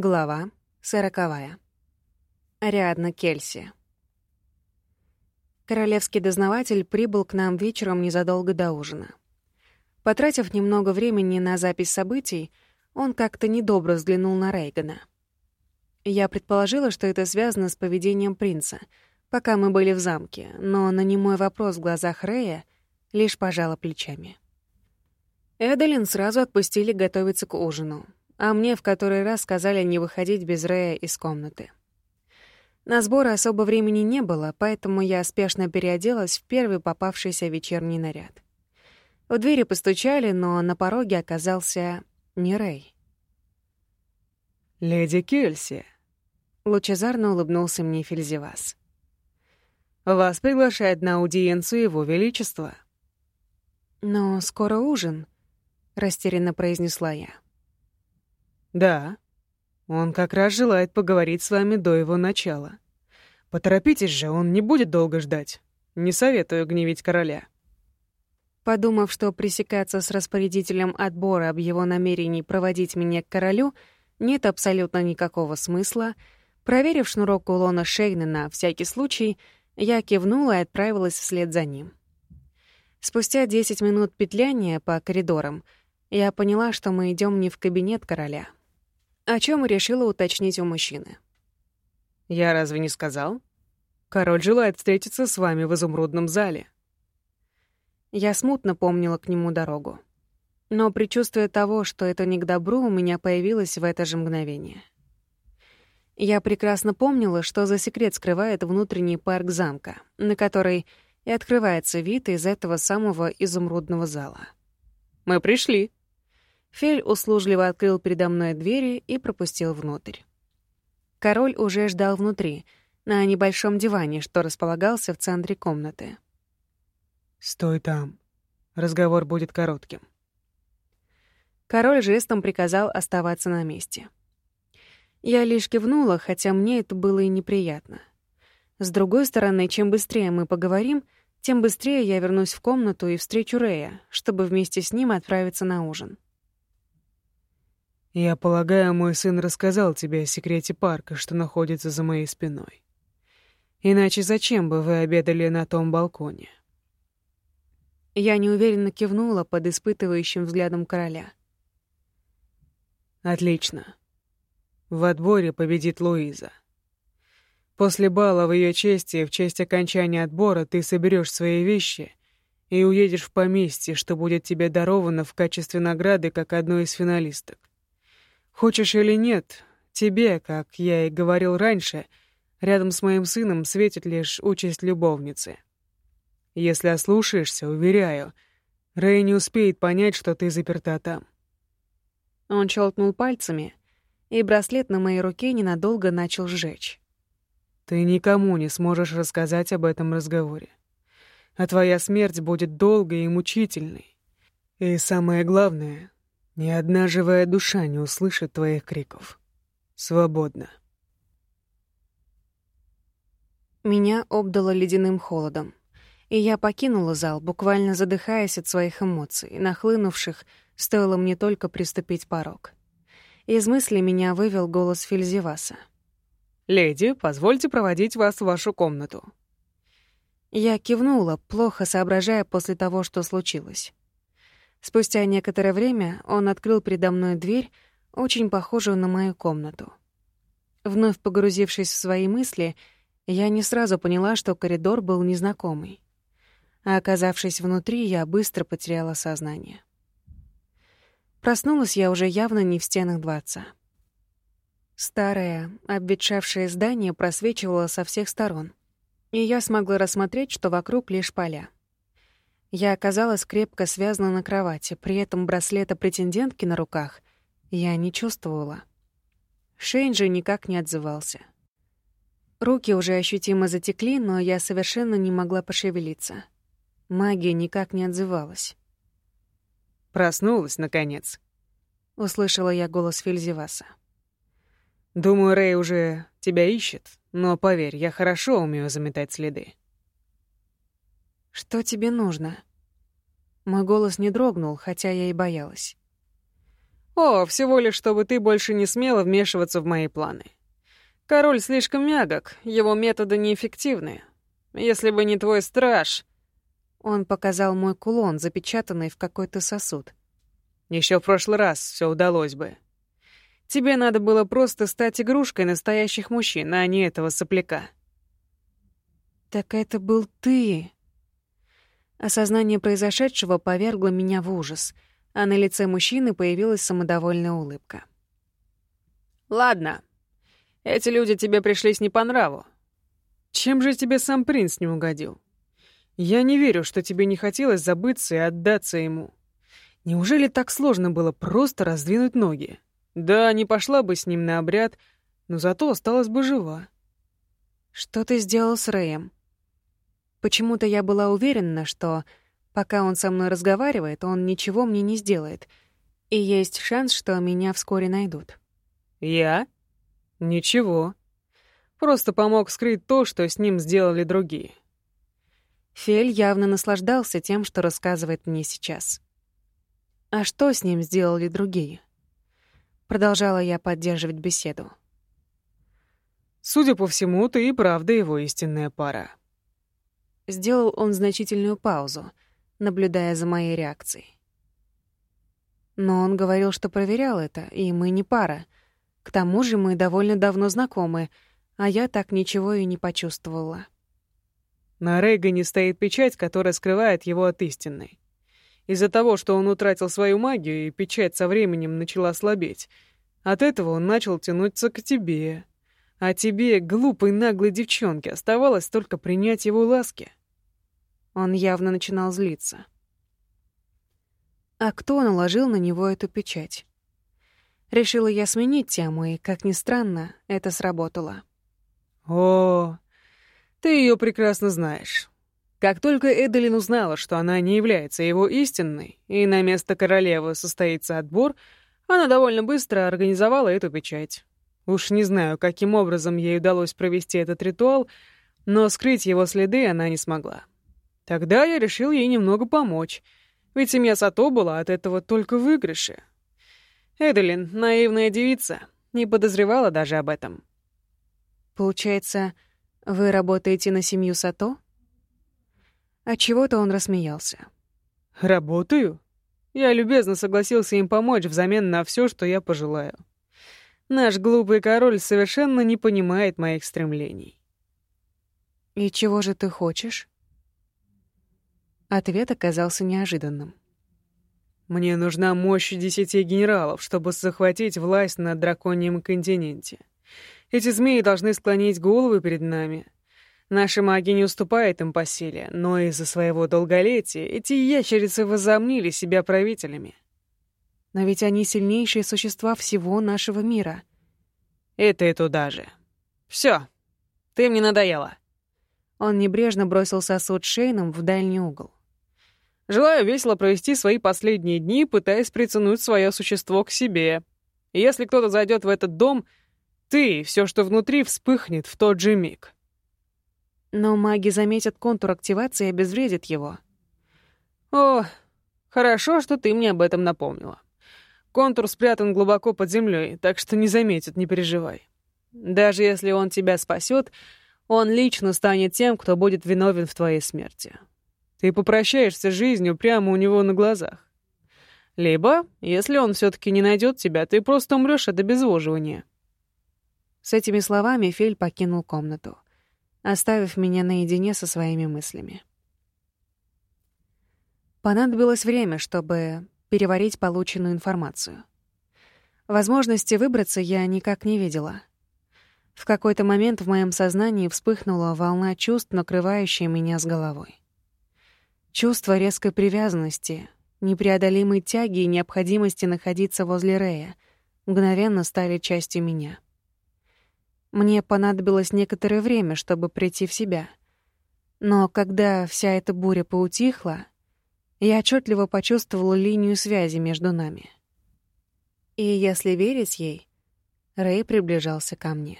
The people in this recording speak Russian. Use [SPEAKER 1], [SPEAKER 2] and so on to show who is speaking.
[SPEAKER 1] Глава сороковая. Ариадна Кельси. Королевский дознаватель прибыл к нам вечером незадолго до ужина. Потратив немного времени на запись событий, он как-то недобро взглянул на Рейгана. Я предположила, что это связано с поведением принца, пока мы были в замке, но на немой вопрос в глазах Рея лишь пожала плечами. Эдалин сразу отпустили готовиться к ужину — а мне в который раз сказали не выходить без Рэя из комнаты. На сборы особо времени не было, поэтому я спешно переоделась в первый попавшийся вечерний наряд. В двери постучали, но на пороге оказался не Рэй.
[SPEAKER 2] «Леди Кельси», —
[SPEAKER 1] лучезарно улыбнулся мне Фельзевас.
[SPEAKER 2] «Вас приглашает на аудиенцию Его Величества».
[SPEAKER 1] «Но скоро ужин», — растерянно произнесла я.
[SPEAKER 2] «Да. Он как раз желает поговорить с вами до его начала. Поторопитесь же, он не будет долго ждать. Не советую гневить короля».
[SPEAKER 1] Подумав, что пресекаться с распорядителем отбора об его намерении проводить меня к королю нет абсолютно никакого смысла, проверив шнурок кулона Шейна на всякий случай, я кивнула и отправилась вслед за ним. Спустя 10 минут петляния по коридорам я поняла, что мы идем не в кабинет короля, о чем решила уточнить у мужчины.
[SPEAKER 2] «Я разве не сказал? Король желает встретиться с вами в изумрудном зале».
[SPEAKER 1] Я смутно помнила к нему дорогу. Но предчувствие того, что это не к добру, у меня появилось в это же мгновение. Я прекрасно помнила, что за секрет скрывает внутренний парк замка, на который и открывается вид из этого самого изумрудного зала.
[SPEAKER 2] «Мы пришли»,
[SPEAKER 1] Фель услужливо открыл передо мной двери и пропустил внутрь. Король уже ждал внутри, на небольшом диване, что располагался в центре комнаты.
[SPEAKER 2] «Стой там. Разговор будет коротким».
[SPEAKER 1] Король жестом приказал оставаться на месте. Я лишь кивнула, хотя мне это было и неприятно. С другой стороны, чем быстрее мы поговорим, тем быстрее я вернусь в комнату и встречу Рея, чтобы вместе с ним отправиться на ужин.
[SPEAKER 2] Я полагаю, мой сын рассказал тебе о секрете парка, что находится за моей спиной. Иначе зачем бы вы обедали на том балконе?
[SPEAKER 1] Я неуверенно кивнула под испытывающим взглядом короля.
[SPEAKER 2] Отлично. В отборе победит Луиза. После бала в ее честь и в честь окончания отбора ты соберешь свои вещи и уедешь в поместье, что будет тебе даровано в качестве награды как одной из финалисток. Хочешь или нет, тебе, как я и говорил раньше, рядом с моим сыном светит лишь участь любовницы. Если ослушаешься, уверяю, Рэй не успеет понять, что ты заперта там.
[SPEAKER 1] Он щелкнул пальцами, и браслет на моей руке ненадолго начал сжечь.
[SPEAKER 2] Ты никому не сможешь рассказать об этом разговоре. А твоя смерть будет долгой и мучительной. И самое главное, ни одна живая душа не услышит твоих криков. Свободно.
[SPEAKER 1] Меня обдало ледяным холодом, и я покинула зал, буквально задыхаясь от своих эмоций, нахлынувших, стоило мне только приступить порог. Из мысли меня вывел голос Фельзеваса.
[SPEAKER 2] «Леди, позвольте проводить вас в вашу комнату».
[SPEAKER 1] Я кивнула, плохо соображая после того, что случилось. Спустя некоторое время он открыл передо мной дверь, очень похожую на мою комнату. Вновь погрузившись в свои мысли, я не сразу поняла, что коридор был незнакомый. А оказавшись внутри, я быстро потеряла сознание. Проснулась я уже явно не в стенах дворца. Старое, обветшавшее здание просвечивало со всех сторон, и я смогла рассмотреть, что вокруг лишь поля. Я оказалась крепко связана на кровати, при этом браслета претендентки на руках я не чувствовала. Шейн же никак не отзывался. Руки уже ощутимо затекли, но я совершенно не могла пошевелиться. Магия никак не отзывалась.
[SPEAKER 2] «Проснулась, наконец», —
[SPEAKER 1] услышала я голос Фельзеваса.
[SPEAKER 2] «Думаю, Рэй уже тебя ищет, но поверь, я хорошо умею заметать следы».
[SPEAKER 1] «Что тебе нужно?» Мой голос не дрогнул, хотя я и боялась.
[SPEAKER 2] О, всего лишь, чтобы ты больше не смела вмешиваться в мои планы. Король слишком мягок, его методы неэффективны. Если бы не твой страж...
[SPEAKER 1] Он показал мой кулон, запечатанный в какой-то сосуд.
[SPEAKER 2] Еще в прошлый раз все удалось бы. Тебе надо было просто стать игрушкой настоящих мужчин, а не этого сопляка.
[SPEAKER 1] Так это был ты. Осознание произошедшего повергло меня в ужас, а на лице мужчины появилась самодовольная улыбка.
[SPEAKER 2] Ладно. Эти люди тебе пришлись не по нраву. Чем же тебе сам принц не угодил? Я не верю, что тебе не хотелось забыться и отдаться ему. Неужели так сложно было просто раздвинуть ноги? Да, не пошла бы с ним на обряд, но зато осталась бы жива.
[SPEAKER 1] Что ты сделал с Рэем? Почему-то я была уверена, что пока он со мной разговаривает, он ничего мне не сделает, и есть шанс, что меня вскоре найдут.
[SPEAKER 2] Я? Ничего. Просто помог скрыть то, что с ним сделали другие.
[SPEAKER 1] Фель явно наслаждался тем, что рассказывает мне сейчас. А что с ним сделали другие? Продолжала я поддерживать беседу.
[SPEAKER 2] Судя по всему, ты и правда его истинная пара.
[SPEAKER 1] Сделал он значительную паузу, наблюдая за моей реакцией. Но он говорил, что проверял это, и мы не пара. К тому же мы довольно давно знакомы, а я так ничего и не почувствовала.
[SPEAKER 2] На Рейгане стоит печать, которая скрывает его от истинной. Из-за того, что он утратил свою магию, и печать со временем начала слабеть, от этого он начал тянуться к тебе. А тебе, глупой наглой девчонке, оставалось только принять его ласки.
[SPEAKER 1] Он явно начинал злиться. А кто наложил на него эту печать? Решила я сменить тему, и, как ни странно, это сработало.
[SPEAKER 2] О, ты ее прекрасно знаешь. Как только Эделин узнала, что она не является его истинной, и на место королевы состоится отбор, она довольно быстро организовала эту печать. Уж не знаю, каким образом ей удалось провести этот ритуал, но скрыть его следы она не смогла. Тогда я решил ей немного помочь, ведь семья Сато была от этого только в выигрыше. Эделин, наивная девица, не подозревала даже об этом.
[SPEAKER 1] Получается, вы работаете на семью Сато? А чего-то он рассмеялся.
[SPEAKER 2] «Работаю?» Я любезно согласился им помочь взамен на все, что я пожелаю. Наш глупый король совершенно не понимает моих стремлений.
[SPEAKER 1] «И чего же ты хочешь?» Ответ оказался неожиданным.
[SPEAKER 2] «Мне нужна мощь десяти генералов, чтобы захватить власть на драконьем континенте. Эти змеи должны склонить головы перед нами, Наши маги не уступают им по силе, но из-за своего долголетия эти ящерицы возомнили себя правителями.
[SPEAKER 1] Но ведь они сильнейшие существа всего нашего мира.
[SPEAKER 2] Это и туда же. Все, ты мне надоела.
[SPEAKER 1] Он небрежно бросил сосуд Шейном в дальний угол.
[SPEAKER 2] Желаю весело провести свои последние дни, пытаясь притянуть свое существо к себе. И если кто-то зайдет в этот дом, ты, все, что внутри, вспыхнет в тот же миг.
[SPEAKER 1] Но маги заметят контур активации и обезвредят его.
[SPEAKER 2] О, хорошо, что ты мне об этом напомнила. Контур спрятан глубоко под землей, так что не заметят, не переживай. Даже если он тебя спасет, он лично станет тем, кто будет виновен в твоей смерти. Ты попрощаешься с жизнью прямо у него на глазах. Либо, если он все таки не найдет тебя, ты просто умрешь от обезвоживания.
[SPEAKER 1] С этими словами Фель покинул комнату оставив меня наедине со своими мыслями. Понадобилось время, чтобы переварить полученную информацию. Возможности выбраться я никак не видела. В какой-то момент в моем сознании вспыхнула волна чувств, накрывающая меня с головой. Чувство резкой привязанности, непреодолимой тяги и необходимости находиться возле Рея мгновенно стали частью меня — мне понадобилось некоторое время, чтобы прийти в себя. Но когда вся эта буря поутихла, я отчетливо почувствовала линию связи между нами. И если верить ей, Рэй приближался ко мне.